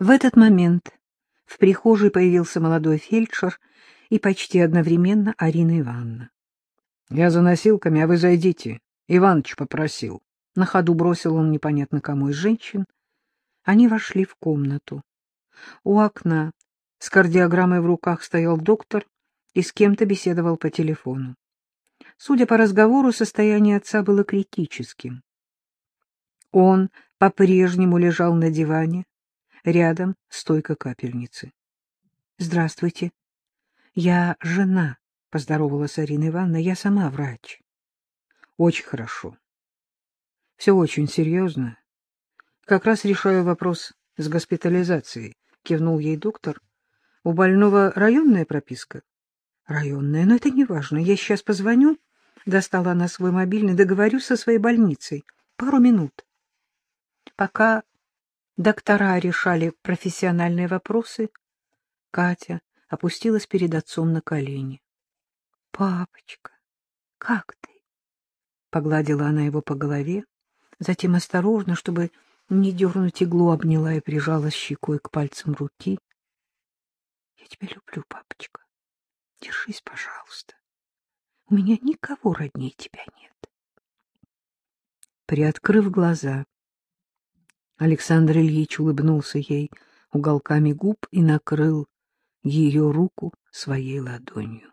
В этот момент в прихожей появился молодой фельдшер и почти одновременно Арина Ивановна. — Я за носилками, а вы зайдите. Иваныч попросил. На ходу бросил он непонятно кому из женщин. Они вошли в комнату. У окна с кардиограммой в руках стоял доктор и с кем-то беседовал по телефону. Судя по разговору, состояние отца было критическим. Он по-прежнему лежал на диване, рядом стойка капельницы. — Здравствуйте. Я жена, — поздоровалась Арина Ивановна. — Я сама врач. — Очень хорошо. Все очень серьезно. Как раз решаю вопрос с госпитализацией, — кивнул ей доктор. — У больного районная прописка? — Районная, но это не важно. Я сейчас позвоню. Достала она свой мобильный, договорюсь со своей больницей. Пару минут. Пока доктора решали профессиональные вопросы, Катя опустилась перед отцом на колени. — Папочка, как ты? — погладила она его по голове, затем осторожно, чтобы не дернуть иглу, обняла и прижала щекой к пальцам руки. — Я тебя люблю, папочка. Держись, пожалуйста. У меня никого роднее тебя нет. Приоткрыв глаза, Александр Ильич улыбнулся ей уголками губ и накрыл ее руку своей ладонью.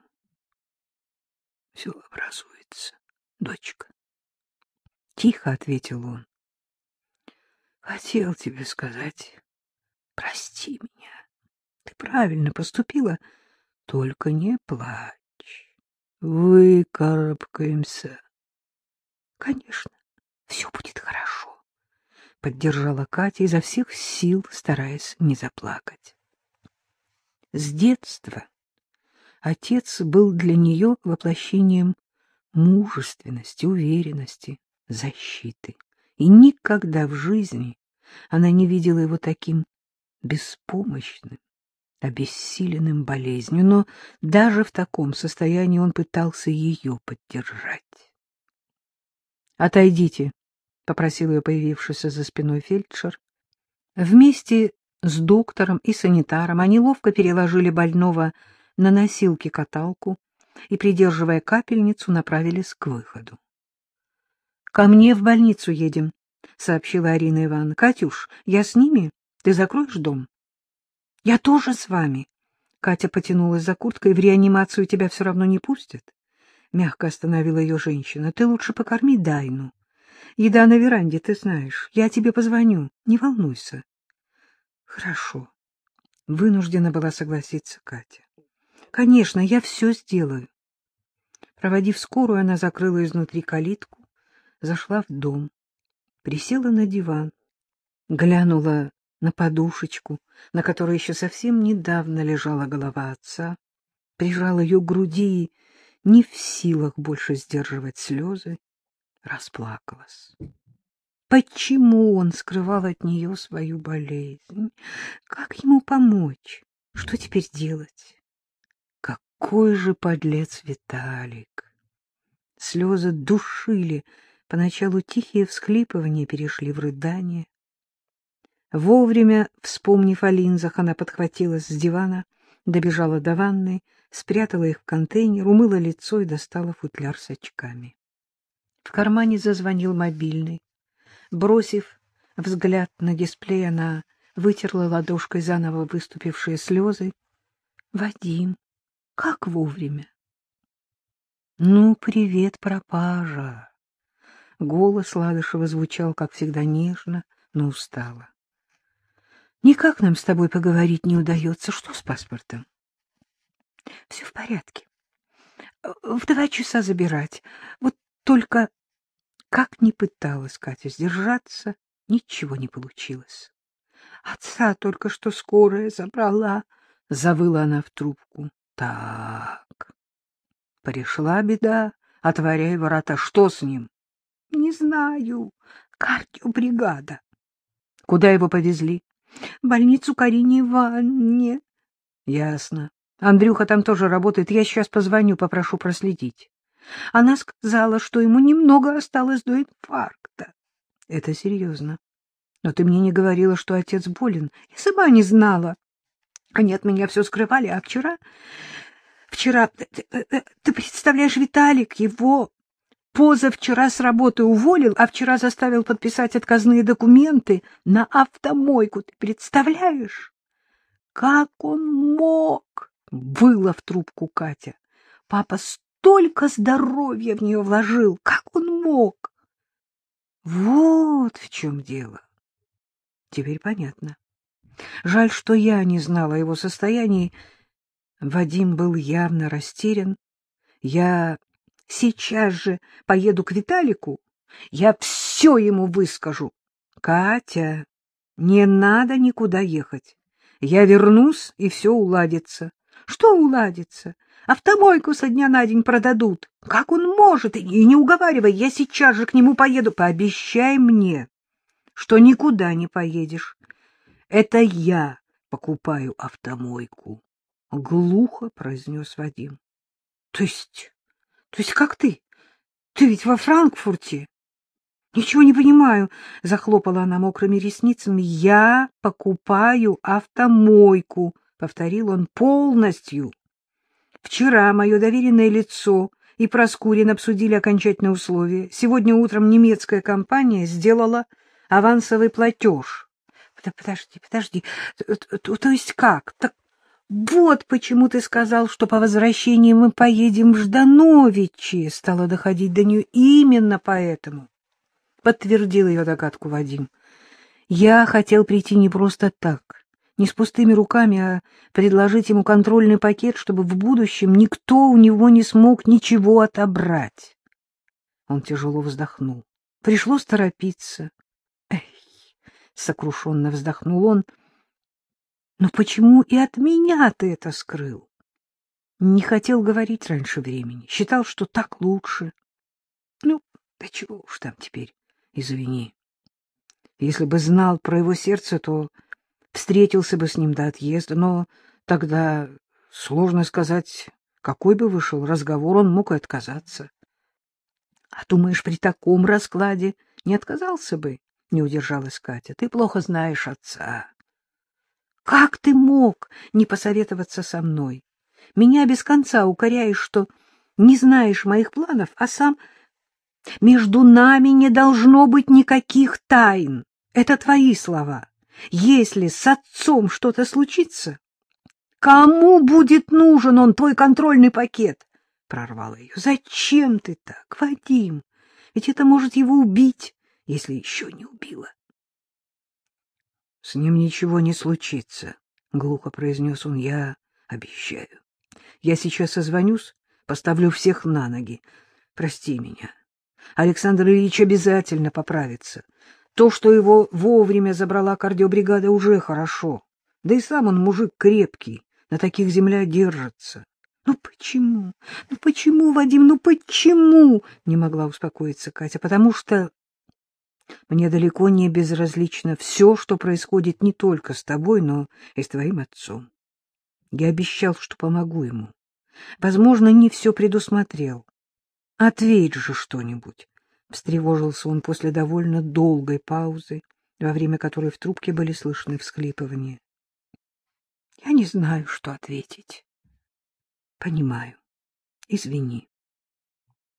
— Все образуется, дочка. Тихо ответил он. — Хотел тебе сказать, прости меня. Ты правильно поступила, только не плачь. Выкарабкаемся. — Конечно, все будет хорошо поддержала Катя изо всех сил, стараясь не заплакать. С детства отец был для нее воплощением мужественности, уверенности, защиты. И никогда в жизни она не видела его таким беспомощным, обессиленным болезнью, но даже в таком состоянии он пытался ее поддержать. «Отойдите», — попросил ее появившийся за спиной фельдшер. Вместе с доктором и санитаром они ловко переложили больного на носилки-каталку и, придерживая капельницу, направились к выходу. — Ко мне в больницу едем, — сообщила Арина Ивановна. — Катюш, я с ними? Ты закроешь дом? — Я тоже с вами. Катя потянулась за курткой. — В реанимацию тебя все равно не пустят. Мягко остановила ее женщина. — Ты лучше покорми Дайну. Еда на веранде, ты знаешь. Я тебе позвоню. Не волнуйся. Хорошо. Вынуждена была согласиться Катя. Конечно, я все сделаю. Проводив скорую, она закрыла изнутри калитку, зашла в дом, присела на диван, глянула на подушечку, на которой еще совсем недавно лежала голова отца, прижала ее к груди и не в силах больше сдерживать слезы, расплакалась. Почему он скрывал от нее свою болезнь? Как ему помочь? Что теперь делать? Какой же подлец Виталик! Слезы душили, поначалу тихие всхлипывания перешли в рыдание. Вовремя, вспомнив о линзах, она подхватилась с дивана, добежала до ванной, спрятала их в контейнер, умыла лицо и достала футляр с очками. В кармане зазвонил мобильный. Бросив взгляд на дисплей, она вытерла ладошкой заново выступившие слезы. — Вадим, как вовремя? — Ну, привет, пропажа! Голос Ладышева звучал, как всегда, нежно, но устало. — Никак нам с тобой поговорить не удается. Что с паспортом? — Все в порядке. В два часа забирать. Вот только как ни пыталась Катя сдержаться, ничего не получилось. Отца только что скорая забрала, — завыла она в трубку. Так, пришла беда, отворяй ворота. Что с ним? — Не знаю. Кардиобригада. — Куда его повезли? — больницу Карине Ивановне. — Ясно. Андрюха там тоже работает. Я сейчас позвоню, попрошу проследить. Она сказала, что ему немного осталось до инфаркта. Это серьезно. Но ты мне не говорила, что отец болен. Я сама не знала. Они от меня все скрывали, а вчера... Вчера... Ты, ты, ты представляешь, Виталик его позавчера с работы уволил, а вчера заставил подписать отказные документы на автомойку. Ты представляешь? Как он мог? Выла в трубку Катя. Папа столько здоровья в нее вложил. Как он мог? Вот в чем дело. Теперь понятно. Жаль, что я не знала о его состоянии. Вадим был явно растерян. Я сейчас же поеду к Виталику. Я все ему выскажу. Катя, не надо никуда ехать. Я вернусь, и все уладится. Что уладится? Автомойку со дня на день продадут. Как он может? И не уговаривай, я сейчас же к нему поеду. Пообещай мне, что никуда не поедешь. Это я покупаю автомойку. Глухо произнес Вадим. То есть, то есть как ты? Ты ведь во Франкфурте? Ничего не понимаю, захлопала она мокрыми ресницами. Я покупаю автомойку, повторил он полностью. Вчера мое доверенное лицо и Проскурин обсудили окончательные условия. Сегодня утром немецкая компания сделала авансовый платеж. Подожди, подожди, то, то есть как? Так вот почему ты сказал, что по возвращении мы поедем в Ждановичи. Стало доходить до нее именно поэтому. Подтвердил ее догадку Вадим. Я хотел прийти не просто так, не с пустыми руками, а предложить ему контрольный пакет, чтобы в будущем никто у него не смог ничего отобрать. Он тяжело вздохнул. Пришлось торопиться. Эй, сокрушенно вздохнул он. Но почему и от меня ты это скрыл? Не хотел говорить раньше времени. Считал, что так лучше. Ну, да чего уж там теперь, извини. Если бы знал про его сердце, то встретился бы с ним до отъезда. Но тогда сложно сказать, какой бы вышел разговор, он мог и отказаться. — А думаешь, при таком раскладе не отказался бы? — не удержалась Катя. — Ты плохо знаешь отца. — Как ты мог не посоветоваться со мной? Меня без конца укоряешь, что не знаешь моих планов, а сам... Между нами не должно быть никаких тайн. Это твои слова. Если с отцом что-то случится, кому будет нужен он, твой контрольный пакет? Прорвала ее. Зачем ты так, Вадим? Ведь это может его убить если еще не убила. — С ним ничего не случится, — глухо произнес он. — Я обещаю. Я сейчас созвонюсь, поставлю всех на ноги. Прости меня. Александр Ильич обязательно поправится. То, что его вовремя забрала кардиобригада, уже хорошо. Да и сам он мужик крепкий, на таких земля держится. Ну почему? Ну почему, Вадим, ну почему? Не могла успокоиться Катя. Потому что мне далеко не безразлично все, что происходит не только с тобой, но и с твоим отцом. Я обещал, что помогу ему. Возможно, не все предусмотрел. Ответь же что-нибудь. Встревожился он после довольно долгой паузы, во время которой в трубке были слышны всхлипывания. Я не знаю, что ответить. Понимаю. Извини.